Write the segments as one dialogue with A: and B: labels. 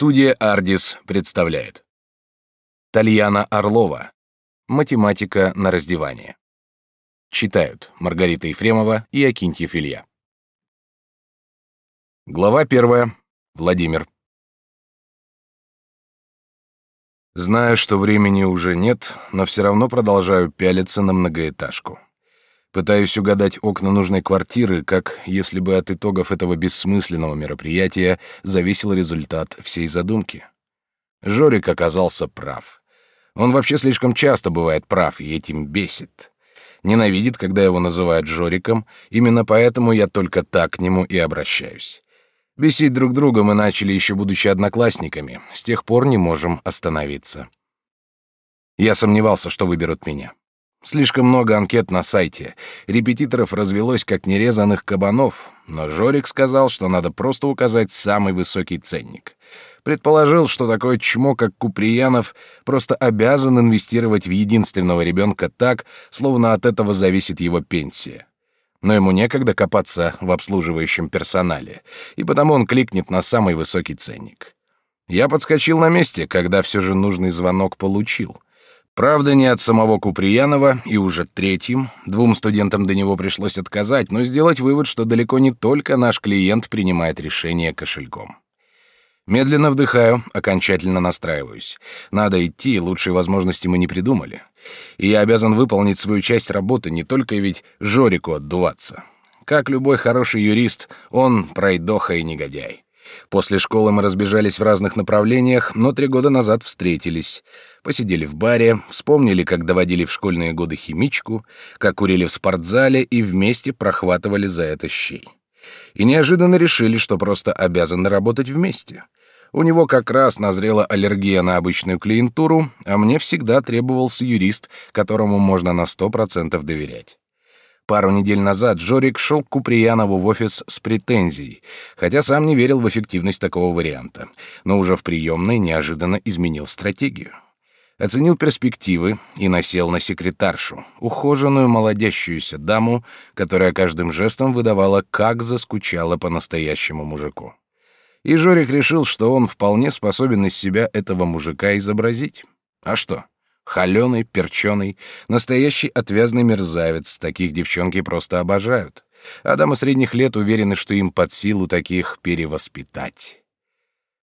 A: Студия «Ардис» представляет. Тальяна Орлова. Математика на раздевание. Читают Маргарита Ефремова и Акинтьев Илья. Глава первая. Владимир. Знаю, что времени уже нет, но все равно продолжаю пялиться на многоэтажку. Пытаюсь угадать окна нужной квартиры, как если бы от итогов этого бессмысленного мероприятия зависел результат всей задумки. Жорик оказался прав. Он вообще слишком часто бывает прав и этим бесит. Ненавидит, когда его называют Жориком, именно поэтому я только так к нему и обращаюсь. Бесить друг друга мы начали еще будучи одноклассниками, с тех пор не можем остановиться. Я сомневался, что выберут меня. Слишком много анкет на сайте. Репетиторов развелось как нерезанных кабанов, но Жорик сказал, что надо просто указать самый высокий ценник. Предположил, что такое чмо, как Куприянов, просто обязан инвестировать в единственного ребенка так, словно от этого зависит его пенсия. Но ему некогда копаться в обслуживающем персонале, и потому он кликнет на самый высокий ценник. Я подскочил на месте, когда все же нужный звонок получил — Правда, не от самого Куприянова, и уже третьим. Двум студентам до него пришлось отказать, но сделать вывод, что далеко не только наш клиент принимает решение кошельком. Медленно вдыхаю, окончательно настраиваюсь. Надо идти, лучшей возможности мы не придумали. И я обязан выполнить свою часть работы, не только ведь Жорику отдуваться. Как любой хороший юрист, он пройдоха и негодяй. После школы мы разбежались в разных направлениях, но три года назад встретились. Посидели в баре, вспомнили, как доводили в школьные годы химичку, как курили в спортзале и вместе прохватывали за это щей. И неожиданно решили, что просто обязаны работать вместе. У него как раз назрела аллергия на обычную клиентуру, а мне всегда требовался юрист, которому можно на сто процентов доверять. Пару недель назад Жорик шел к Куприянову в офис с претензией, хотя сам не верил в эффективность такого варианта, но уже в приемной неожиданно изменил стратегию. Оценил перспективы и насел на секретаршу, ухоженную молодящуюся даму, которая каждым жестом выдавала, как заскучала по настоящему мужику. И Жорик решил, что он вполне способен из себя этого мужика изобразить. А что? Холеный, перченый, настоящий отвязный мерзавец. Таких девчонки просто обожают. А дамы средних лет уверены, что им под силу таких перевоспитать.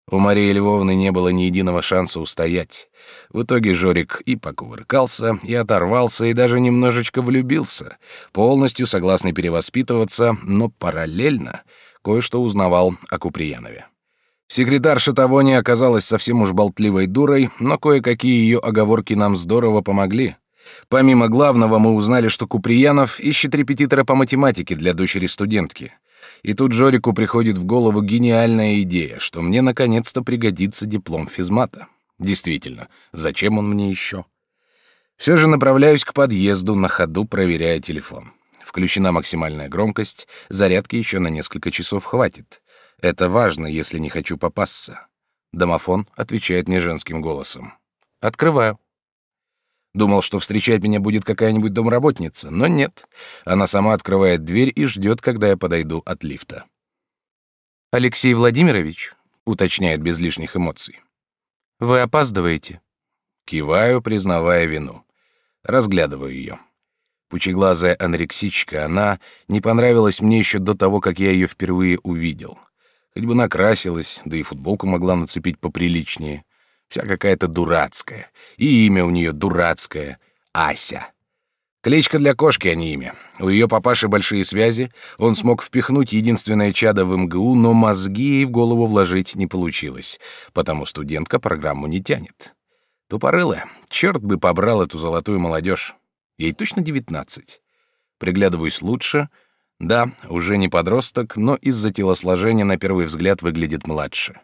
A: У Марии Львовны не было ни единого шанса устоять. В итоге Жорик и покувыркался, и оторвался, и даже немножечко влюбился, полностью согласный перевоспитываться, но параллельно кое-что узнавал о Куприянове. Секретарша того не оказалась совсем уж болтливой дурой, но кое-какие ее оговорки нам здорово помогли. Помимо главного, мы узнали, что Куприянов ищет репетитора по математике для дочери студентки. И тут Жорику приходит в голову гениальная идея, что мне наконец-то пригодится диплом физмата. Действительно, зачем он мне еще? Все же направляюсь к подъезду, на ходу проверяя телефон. Включена максимальная громкость, зарядки еще на несколько часов хватит. Это важно, если не хочу попасться. Домофон отвечает мне женским голосом. Открываю. Думал, что встречать меня будет какая-нибудь домработница, но нет. Она сама открывает дверь и ждет, когда я подойду от лифта. Алексей Владимирович, уточняет без лишних эмоций. Вы опаздываете. Киваю, признавая вину. Разглядываю ее. Пучеглазая анорексичка, она не понравилась мне еще до того, как я ее впервые увидел. Хоть бы накрасилась, да и футболку могла нацепить поприличнее. Вся какая-то дурацкая. И имя у нее дурацкое — Ася. Кличка для кошки, а не имя. У ее папаши большие связи, он смог впихнуть единственное чадо в МГУ, но мозги ей в голову вложить не получилось, потому студентка программу не тянет. Тупорылая, черт бы побрал эту золотую молодежь. Ей точно девятнадцать. Приглядываюсь лучше — да, уже не подросток, но из-за телосложения на первый взгляд выглядит младше.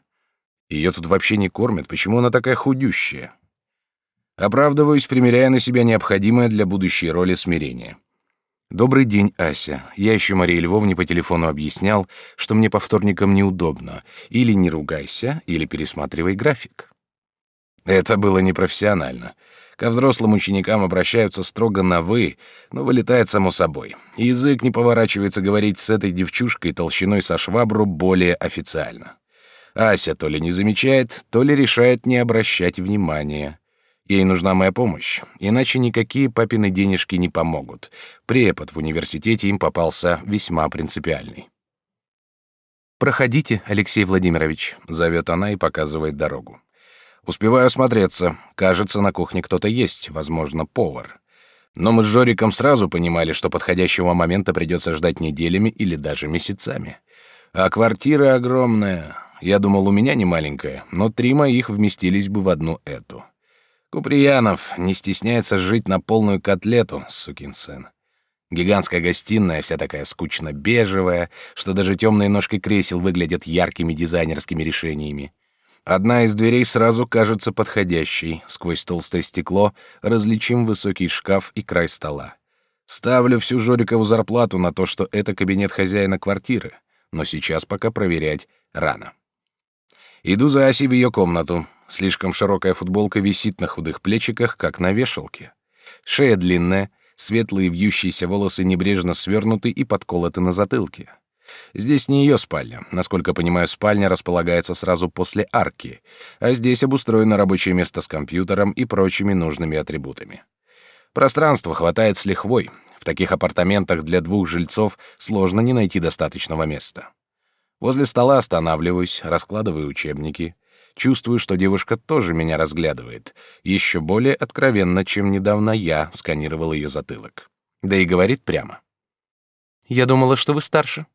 A: Ее тут вообще не кормят, почему она такая худющая? Оправдываюсь, примеряя на себя необходимое для будущей роли смирение. «Добрый день, Ася. Я еще Марии Львовне по телефону объяснял, что мне по вторникам неудобно. Или не ругайся, или пересматривай график». Это было непрофессионально. Ко взрослым ученикам обращаются строго на «вы», но вылетает само собой. Язык не поворачивается говорить с этой девчушкой толщиной со швабру более официально. Ася то ли не замечает, то ли решает не обращать внимания. Ей нужна моя помощь, иначе никакие папины денежки не помогут. Препод в университете им попался весьма принципиальный.
B: «Проходите, Алексей Владимирович», — зовет она и показывает дорогу.
A: Успеваю осмотреться. Кажется, на кухне кто-то есть, возможно, повар. Но мы с Жориком сразу понимали, что подходящего момента придется ждать неделями или даже месяцами. А квартира огромная. Я думал, у меня не маленькая, но три моих вместились бы в одну эту. Куприянов не стесняется жить на полную котлету, сукин сын. Гигантская гостиная, вся такая скучно-бежевая, что даже темные ножки кресел выглядят яркими дизайнерскими решениями. Одна из дверей сразу кажется подходящей. Сквозь толстое стекло различим высокий шкаф и край стола. Ставлю всю Жорикову зарплату на то, что это кабинет хозяина квартиры, но сейчас пока проверять рано. Иду за Асей в ее комнату. Слишком широкая футболка висит на худых плечиках, как на вешалке. Шея длинная, светлые вьющиеся волосы небрежно свернуты и подколоты на затылке. Здесь не ее спальня. Насколько понимаю, спальня располагается сразу после арки, а здесь обустроено рабочее место с компьютером и прочими нужными атрибутами. Пространства хватает с лихвой. В таких апартаментах для двух жильцов сложно не найти достаточного места. Возле стола останавливаюсь, раскладываю учебники. Чувствую, что девушка тоже меня разглядывает, еще более откровенно, чем недавно я сканировал ее затылок. Да и говорит прямо.
B: «Я думала, что вы старше».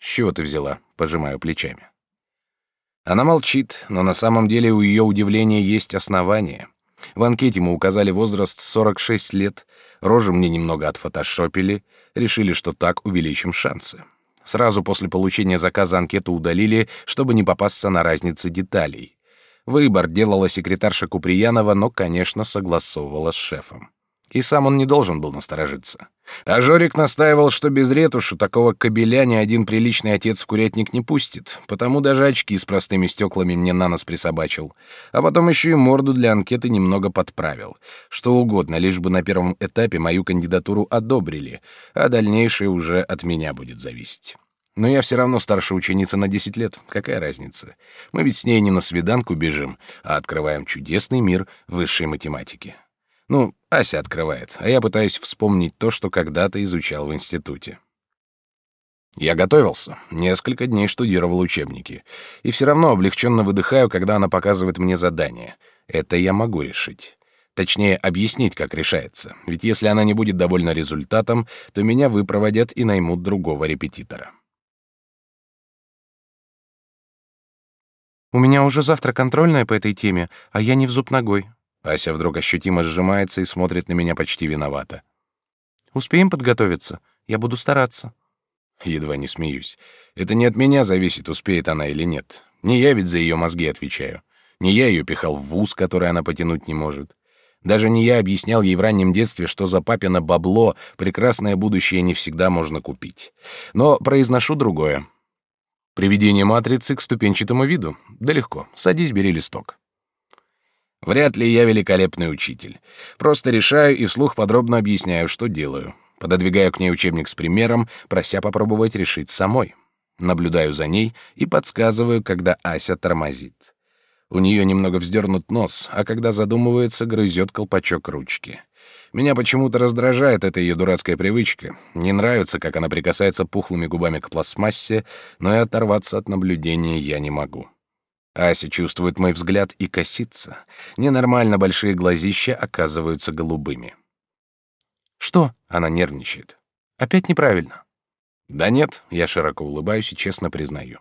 A: «С чего ты взяла?» — пожимаю плечами. Она молчит, но на самом деле у ее удивления есть основания. В анкете мы указали возраст 46 лет, рожу мне немного отфотошопили, решили, что так увеличим шансы. Сразу после получения заказа анкету удалили, чтобы не попасться на разницы деталей. Выбор делала секретарша Куприянова, но, конечно, согласовывала с шефом. И сам он не должен был насторожиться. А Жорик настаивал, что без ретуши такого кобеля ни один приличный отец в курятник не пустит, потому даже очки с простыми стеклами мне на нос присобачил. А потом еще и морду для анкеты немного подправил. Что угодно, лишь бы на первом этапе мою кандидатуру одобрили, а дальнейшее уже от меня будет зависеть. Но я все равно старше ученицы на 10 лет. Какая разница? Мы ведь с ней не на свиданку бежим, а открываем чудесный мир высшей математики. Ну, Ася открывает, а я пытаюсь вспомнить то, что когда-то изучал в институте. Я готовился, несколько дней штудировал учебники, и все равно облегченно выдыхаю, когда она показывает мне задание. Это я могу решить. Точнее, объяснить, как решается. Ведь если она не будет довольна результатом, то меня выпроводят и наймут другого репетитора.
B: «У меня уже завтра контрольная по этой теме, а я не в зуб ногой»,
A: Ася вдруг ощутимо сжимается и смотрит на меня почти виновато.
B: Успеем подготовиться? Я буду стараться.
A: Едва не смеюсь. Это не от меня зависит, успеет она или нет. Не я ведь за ее мозги отвечаю. Не я ее пихал в вуз, который она потянуть не может. Даже не я объяснял ей в раннем детстве, что за папино бабло прекрасное будущее не всегда можно купить. Но произношу другое. Приведение матрицы к ступенчатому виду. Да легко. Садись, бери листок. Вряд ли я великолепный учитель. Просто решаю и вслух подробно объясняю, что делаю. Пододвигаю к ней учебник с примером, прося попробовать решить самой. Наблюдаю за ней и подсказываю, когда Ася тормозит. У нее немного вздернут нос, а когда задумывается, грызет колпачок ручки. Меня почему-то раздражает эта ее дурацкая привычка. Не нравится, как она прикасается пухлыми губами к пластмассе, но и оторваться от наблюдения я не могу. Ася чувствует мой взгляд и косится. Ненормально большие глазища оказываются голубыми.
B: «Что?»
A: — она нервничает.
B: «Опять неправильно».
A: «Да нет», — я широко улыбаюсь и честно признаю.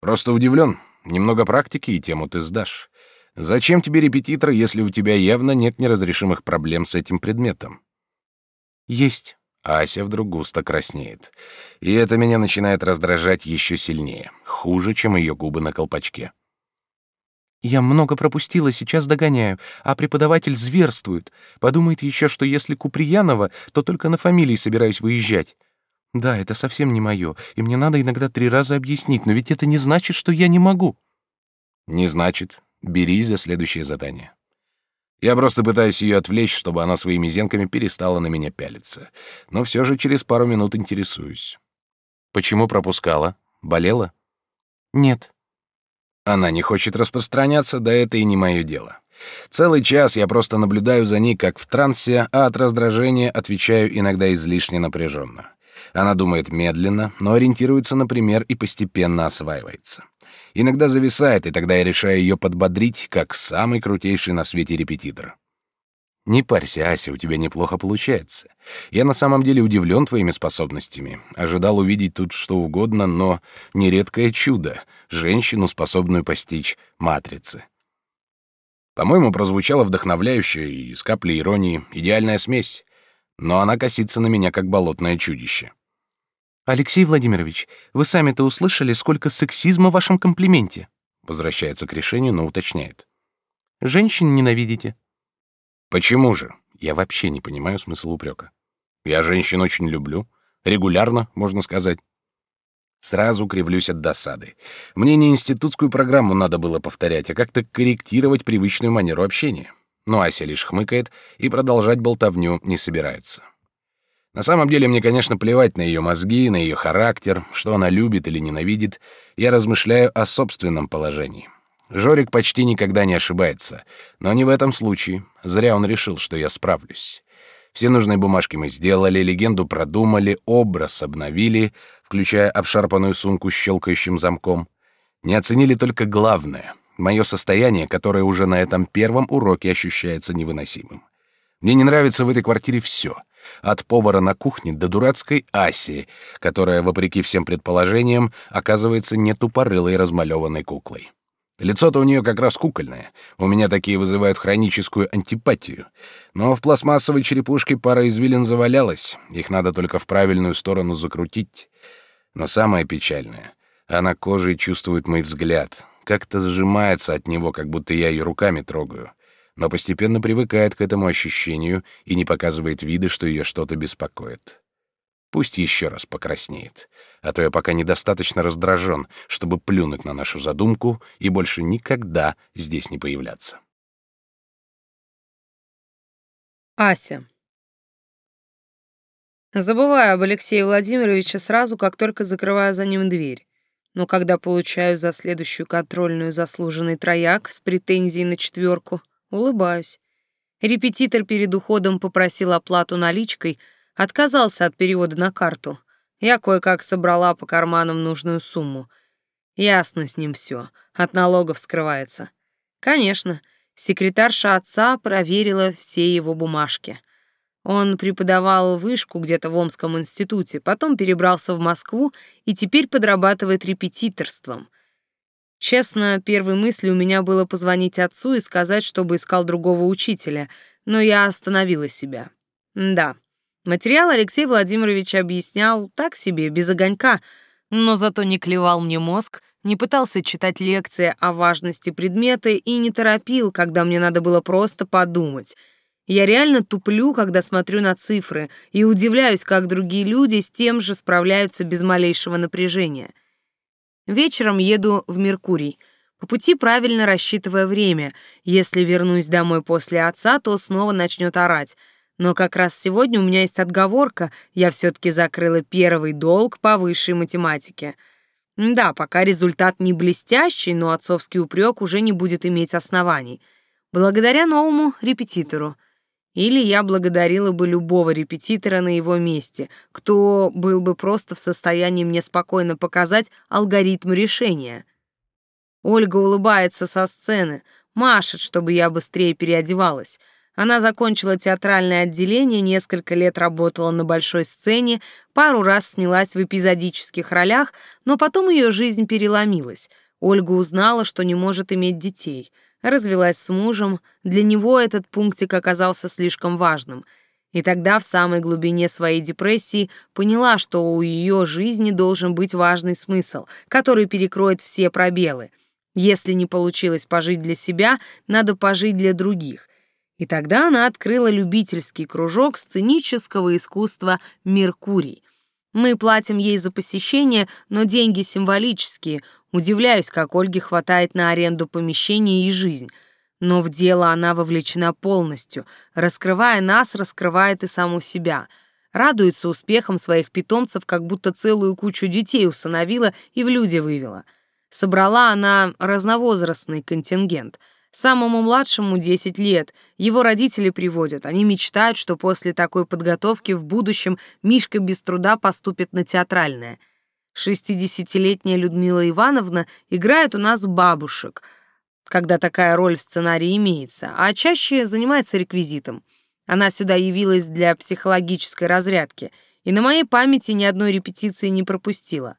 A: «Просто удивлен. Немного практики, и тему ты сдашь. Зачем тебе репетитор, если у тебя явно нет неразрешимых проблем с этим предметом?»
B: «Есть».
A: Ася вдруг густо краснеет. И это меня начинает раздражать еще сильнее. Хуже, чем ее губы на колпачке.
B: «Я много пропустила, сейчас догоняю, а преподаватель зверствует. Подумает еще, что если Куприянова, то только на фамилии собираюсь выезжать. Да, это совсем не мое, и мне надо иногда три раза объяснить, но ведь это не значит, что я не могу».
A: «Не значит. Бери за следующее задание». Я просто пытаюсь ее отвлечь, чтобы она своими зенками перестала на меня пялиться. Но все же через пару минут интересуюсь. Почему пропускала? Болела?
B: Нет.
A: Она не хочет распространяться, да это и не мое дело. Целый час я просто наблюдаю за ней как в трансе, а от раздражения отвечаю иногда излишне напряженно. Она думает медленно, но ориентируется на пример и постепенно осваивается. Иногда зависает, и тогда я решаю ее подбодрить, как самый крутейший на свете репетитор. Не парься, Ася, у тебя неплохо получается. Я на самом деле удивлен твоими способностями. Ожидал увидеть тут что угодно, но нередкое чудо — женщину, способную постичь матрицы. По-моему, прозвучало вдохновляюще и с каплей иронии, идеальная смесь. Но она косится на меня, как болотное чудище.
B: «Алексей Владимирович, вы сами-то услышали, сколько сексизма в вашем комплименте?»
A: Возвращается к решению, но уточняет.
B: «Женщин ненавидите?»
A: «Почему же?» Я вообще не понимаю смысл упрека. Я женщин очень люблю. Регулярно, можно сказать. Сразу кривлюсь от досады. Мне не институтскую программу надо было повторять, а как-то корректировать привычную манеру общения. Но Ася лишь хмыкает и продолжать болтовню не собирается. На самом деле мне, конечно, плевать на ее мозги, на ее характер, что она любит или ненавидит. Я размышляю о собственном положении. Жорик почти никогда не ошибается, но не в этом случае. Зря он решил, что я справлюсь. Все нужные бумажки мы сделали, легенду продумали, образ обновили, включая обшарпанную сумку с щелкающим замком. Не оценили только главное — мое состояние, которое уже на этом первом уроке ощущается невыносимым. Мне не нравится в этой квартире все — от повара на кухне до дурацкой Аси, которая, вопреки всем предположениям, оказывается не тупорылой размалеванной куклой. Лицо-то у нее как раз кукольное. У меня такие вызывают хроническую антипатию. Но в пластмассовой черепушке пара извилин завалялась. Их надо только в правильную сторону закрутить. Но самое печальное — она кожей чувствует мой взгляд. Как-то сжимается от него, как будто я ее руками трогаю. Но постепенно привыкает к этому ощущению и не показывает вида, что ее что-то беспокоит. Пусть еще раз покраснеет, а то я пока недостаточно раздражен, чтобы плюнуть на нашу задумку и больше никогда здесь не появляться.
C: Ася. Забываю об Алексее Владимировиче сразу, как только закрываю за ним дверь. Но когда получаю за следующую контрольную заслуженный трояк с претензией на четверку, улыбаюсь. Репетитор перед уходом попросил оплату наличкой — Отказался от перевода на карту. Я кое-как собрала по карманам нужную сумму. Ясно с ним все. От налогов скрывается. Конечно, секретарша отца проверила все его бумажки. Он преподавал вышку где-то в Омском институте, потом перебрался в Москву и теперь подрабатывает репетиторством. Честно, первой мыслью у меня было позвонить отцу и сказать, чтобы искал другого учителя, но я остановила себя. Да, Материал Алексей Владимирович объяснял так себе, без огонька, но зато не клевал мне мозг, не пытался читать лекции о важности предмета и не торопил, когда мне надо было просто подумать. Я реально туплю, когда смотрю на цифры, и удивляюсь, как другие люди с тем же справляются без малейшего напряжения. Вечером еду в Меркурий. По пути правильно рассчитывая время. Если вернусь домой после отца, то снова начнет орать — но как раз сегодня у меня есть отговорка, я все-таки закрыла первый долг по высшей математике. Да, пока результат не блестящий, но отцовский упрек уже не будет иметь оснований. Благодаря новому репетитору. Или я благодарила бы любого репетитора на его месте, кто был бы просто в состоянии мне спокойно показать алгоритм решения. Ольга улыбается со сцены, машет, чтобы я быстрее переодевалась — она закончила театральное отделение, несколько лет работала на большой сцене, пару раз снялась в эпизодических ролях, но потом ее жизнь переломилась. Ольга узнала, что не может иметь детей. Развелась с мужем, для него этот пунктик оказался слишком важным. И тогда в самой глубине своей депрессии поняла, что у ее жизни должен быть важный смысл, который перекроет все пробелы. Если не получилось пожить для себя, надо пожить для других. И тогда она открыла любительский кружок сценического искусства «Меркурий». Мы платим ей за посещение, но деньги символические. Удивляюсь, как Ольге хватает на аренду помещения и жизнь. Но в дело она вовлечена полностью. Раскрывая нас, раскрывает и саму себя. Радуется успехам своих питомцев, как будто целую кучу детей усыновила и в люди вывела. Собрала она разновозрастный контингент. Самому младшему 10 лет. Его родители приводят. Они мечтают, что после такой подготовки в будущем Мишка без труда поступит на театральное. Шестидесятилетняя Людмила Ивановна играет у нас бабушек, когда такая роль в сценарии имеется, а чаще занимается реквизитом. Она сюда явилась для психологической разрядки, и на моей памяти ни одной репетиции не пропустила.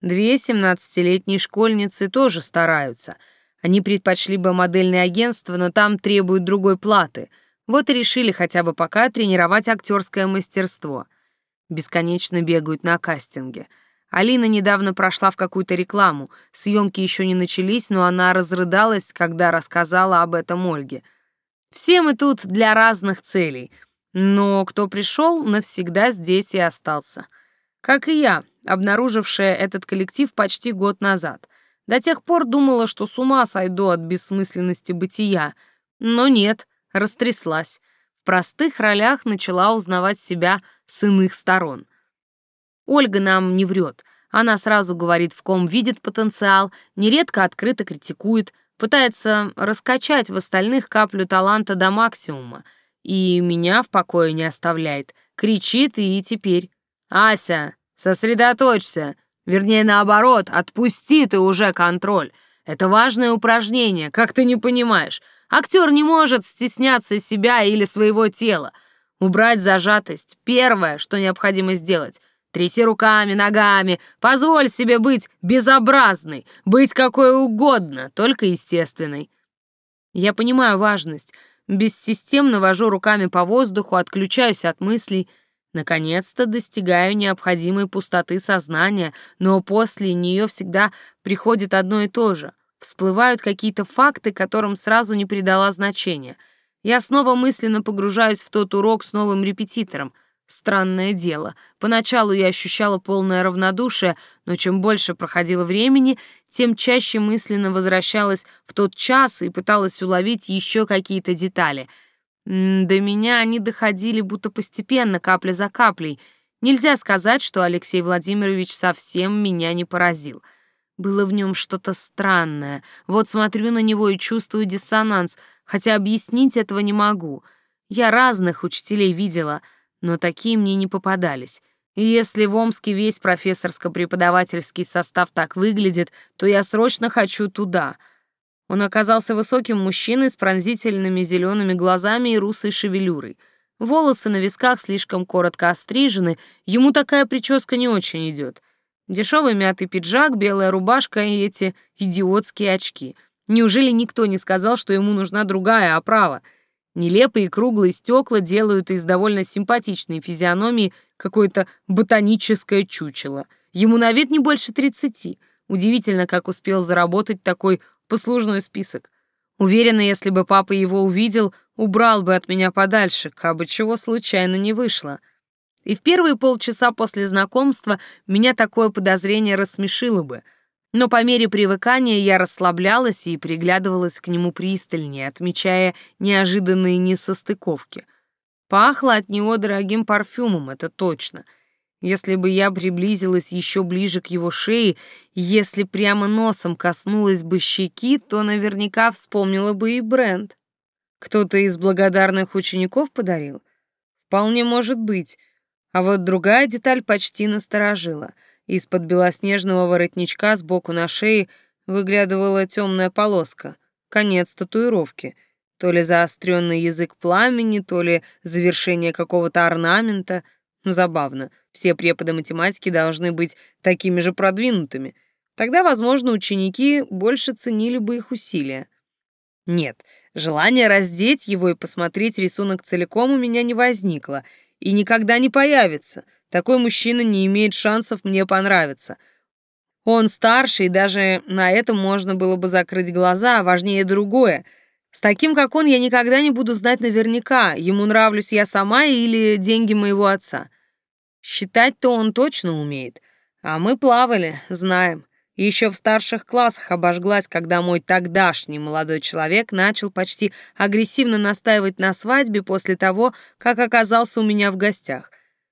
C: Две семнадцатилетние школьницы тоже стараются. Они предпочли бы модельное агентство, но там требуют другой платы. Вот и решили хотя бы пока тренировать актерское мастерство. Бесконечно бегают на кастинге. Алина недавно прошла в какую-то рекламу. Съемки еще не начались, но она разрыдалась, когда рассказала об этом Ольге. Все мы тут для разных целей. Но кто пришел, навсегда здесь и остался. Как и я, обнаружившая этот коллектив почти год назад. До тех пор думала, что с ума сойду от бессмысленности бытия. Но нет, растряслась. В простых ролях начала узнавать себя с иных сторон. Ольга нам не врет. Она сразу говорит, в ком видит потенциал, нередко открыто критикует, пытается раскачать в остальных каплю таланта до максимума. И меня в покое не оставляет. Кричит и теперь. «Ася, сосредоточься. Вернее, наоборот, отпусти ты уже контроль. Это важное упражнение, как ты не понимаешь. Актер не может стесняться себя или своего тела. Убрать зажатость — первое, что необходимо сделать. Тряси руками, ногами, позволь себе быть безобразной, быть какой угодно, только естественной. Я понимаю важность. Бессистемно вожу руками по воздуху, отключаюсь от мыслей — Наконец-то достигаю необходимой пустоты сознания, но после нее всегда приходит одно и то же. Всплывают какие-то факты, которым сразу не придала значения. Я снова мысленно погружаюсь в тот урок с новым репетитором. Странное дело. Поначалу я ощущала полное равнодушие, но чем больше проходило времени, тем чаще мысленно возвращалась в тот час и пыталась уловить еще какие-то детали — до меня они доходили будто постепенно, капля за каплей. Нельзя сказать, что Алексей Владимирович совсем меня не поразил. Было в нем что-то странное. Вот смотрю на него и чувствую диссонанс, хотя объяснить этого не могу. Я разных учителей видела, но такие мне не попадались. И если в Омске весь профессорско-преподавательский состав так выглядит, то я срочно хочу туда — он оказался высоким мужчиной с пронзительными зелеными глазами и русой шевелюрой. Волосы на висках слишком коротко острижены, ему такая прическа не очень идет. Дешевый мятый пиджак, белая рубашка и эти идиотские очки. Неужели никто не сказал, что ему нужна другая оправа? Нелепые круглые стекла делают из довольно симпатичной физиономии какое-то ботаническое чучело. Ему на вид не больше тридцати. Удивительно, как успел заработать такой послужной список. Уверена, если бы папа его увидел, убрал бы от меня подальше, кабы чего случайно не вышло. И в первые полчаса после знакомства меня такое подозрение рассмешило бы. Но по мере привыкания я расслаблялась и приглядывалась к нему пристальнее, отмечая неожиданные несостыковки. Пахло от него дорогим парфюмом, это точно — если бы я приблизилась еще ближе к его шее, если прямо носом коснулась бы щеки, то наверняка вспомнила бы и бренд. Кто-то из благодарных учеников подарил? Вполне может быть. А вот другая деталь почти насторожила. Из-под белоснежного воротничка сбоку на шее выглядывала темная полоска, конец татуировки. То ли заостренный язык пламени, то ли завершение какого-то орнамента. Забавно. Все преподы математики должны быть такими же продвинутыми. Тогда, возможно, ученики больше ценили бы их усилия. Нет, желание раздеть его и посмотреть рисунок целиком у меня не возникло и никогда не появится. Такой мужчина не имеет шансов мне понравиться. Он старше, и даже на этом можно было бы закрыть глаза, а важнее другое. С таким, как он, я никогда не буду знать наверняка, ему нравлюсь я сама или деньги моего отца. Считать-то он точно умеет. А мы плавали, знаем. Еще в старших классах обожглась, когда мой тогдашний молодой человек начал почти агрессивно настаивать на свадьбе после того, как оказался у меня в гостях.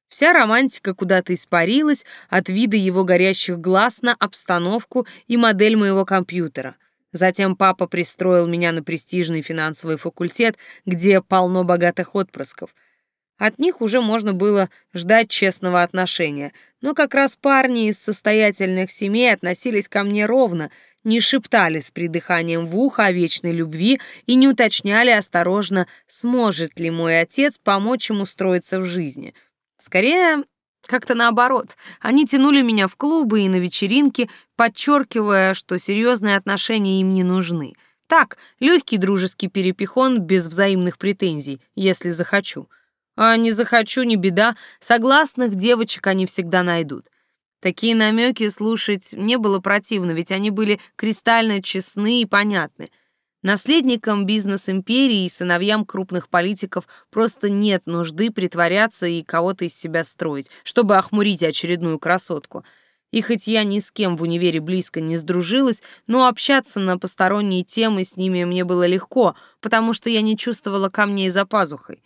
C: Вся романтика куда-то испарилась от вида его горящих глаз на обстановку и модель моего компьютера. Затем папа пристроил меня на престижный финансовый факультет, где полно богатых отпрысков. От них уже можно было ждать честного отношения, но как раз парни из состоятельных семей относились ко мне ровно, не шептали с придыханием в ухо о вечной любви и не уточняли осторожно, сможет ли мой отец помочь им устроиться в жизни — Скорее, как-то наоборот. Они тянули меня в клубы и на вечеринки, подчеркивая, что серьезные отношения им не нужны. Так, легкий дружеский перепихон без взаимных претензий, если захочу. А не захочу, не беда, согласных девочек они всегда найдут. Такие намеки слушать не было противно, ведь они были кристально честны и понятны — Наследникам бизнес-империи и сыновьям крупных политиков просто нет нужды притворяться и кого-то из себя строить, чтобы охмурить очередную красотку. И хоть я ни с кем в универе близко не сдружилась, но общаться на посторонние темы с ними мне было легко, потому что я не чувствовала камней за пазухой.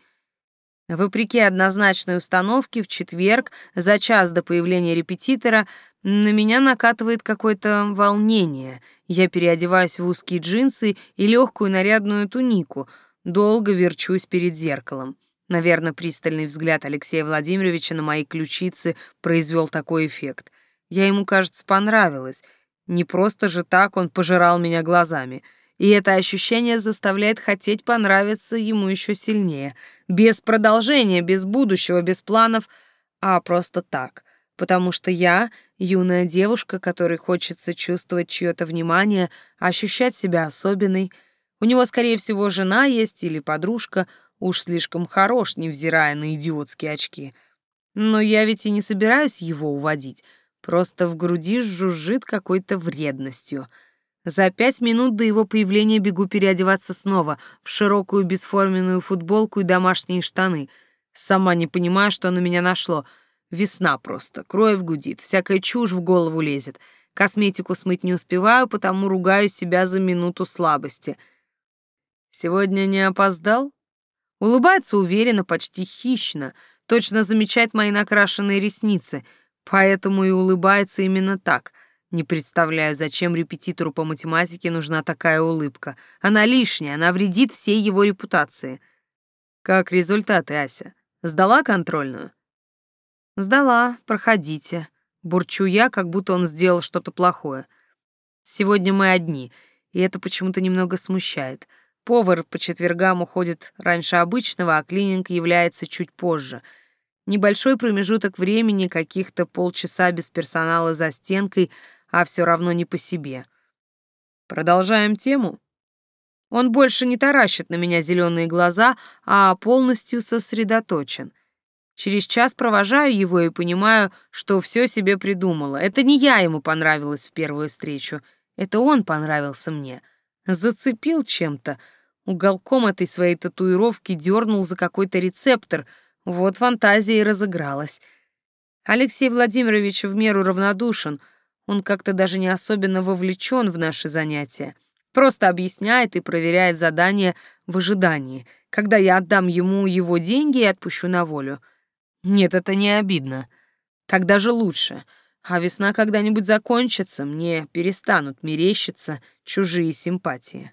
C: Вопреки однозначной установке, в четверг, за час до появления репетитора, на меня накатывает какое-то волнение. Я переодеваюсь в узкие джинсы и легкую нарядную тунику, долго верчусь перед зеркалом. Наверное, пристальный взгляд Алексея Владимировича на мои ключицы произвел такой эффект. Я ему, кажется, понравилась. Не просто же так он пожирал меня глазами. И это ощущение заставляет хотеть понравиться ему еще сильнее. Без продолжения, без будущего, без планов, а просто так потому что я — юная девушка, которой хочется чувствовать чье-то внимание, ощущать себя особенной. У него, скорее всего, жена есть или подружка, уж слишком хорош, невзирая на идиотские очки. Но я ведь и не собираюсь его уводить, просто в груди жужжит какой-то вредностью. За пять минут до его появления бегу переодеваться снова в широкую бесформенную футболку и домашние штаны. Сама не понимаю, что на меня нашло — Весна просто, кровь гудит, всякая чушь в голову лезет. Косметику смыть не успеваю, потому ругаю себя за минуту слабости. Сегодня не опоздал? Улыбается уверенно, почти хищно, точно замечает мои накрашенные ресницы, поэтому и улыбается именно так. Не представляю, зачем репетитору по математике нужна такая улыбка. Она лишняя, она вредит всей его репутации. Как результаты, Ася? Сдала контрольную? «Сдала, проходите», — бурчу я, как будто он сделал что-то плохое. «Сегодня мы одни, и это почему-то немного смущает. Повар по четвергам уходит раньше обычного, а клининг является чуть позже. Небольшой промежуток времени, каких-то полчаса без персонала за стенкой, а все равно не по себе. Продолжаем тему?» Он больше не таращит на меня зеленые глаза, а полностью сосредоточен. Через час провожаю его и понимаю, что все себе придумала. Это не я ему понравилась в первую встречу. Это он понравился мне. Зацепил чем-то. Уголком этой своей татуировки дернул за какой-то рецептор. Вот фантазия и разыгралась. Алексей Владимирович в меру равнодушен. Он как-то даже не особенно вовлечен в наши занятия. Просто объясняет и проверяет задание в ожидании, когда я отдам ему его деньги и отпущу на волю. Нет, это не обидно. Так даже лучше. А весна когда-нибудь закончится, мне перестанут мерещиться чужие симпатии.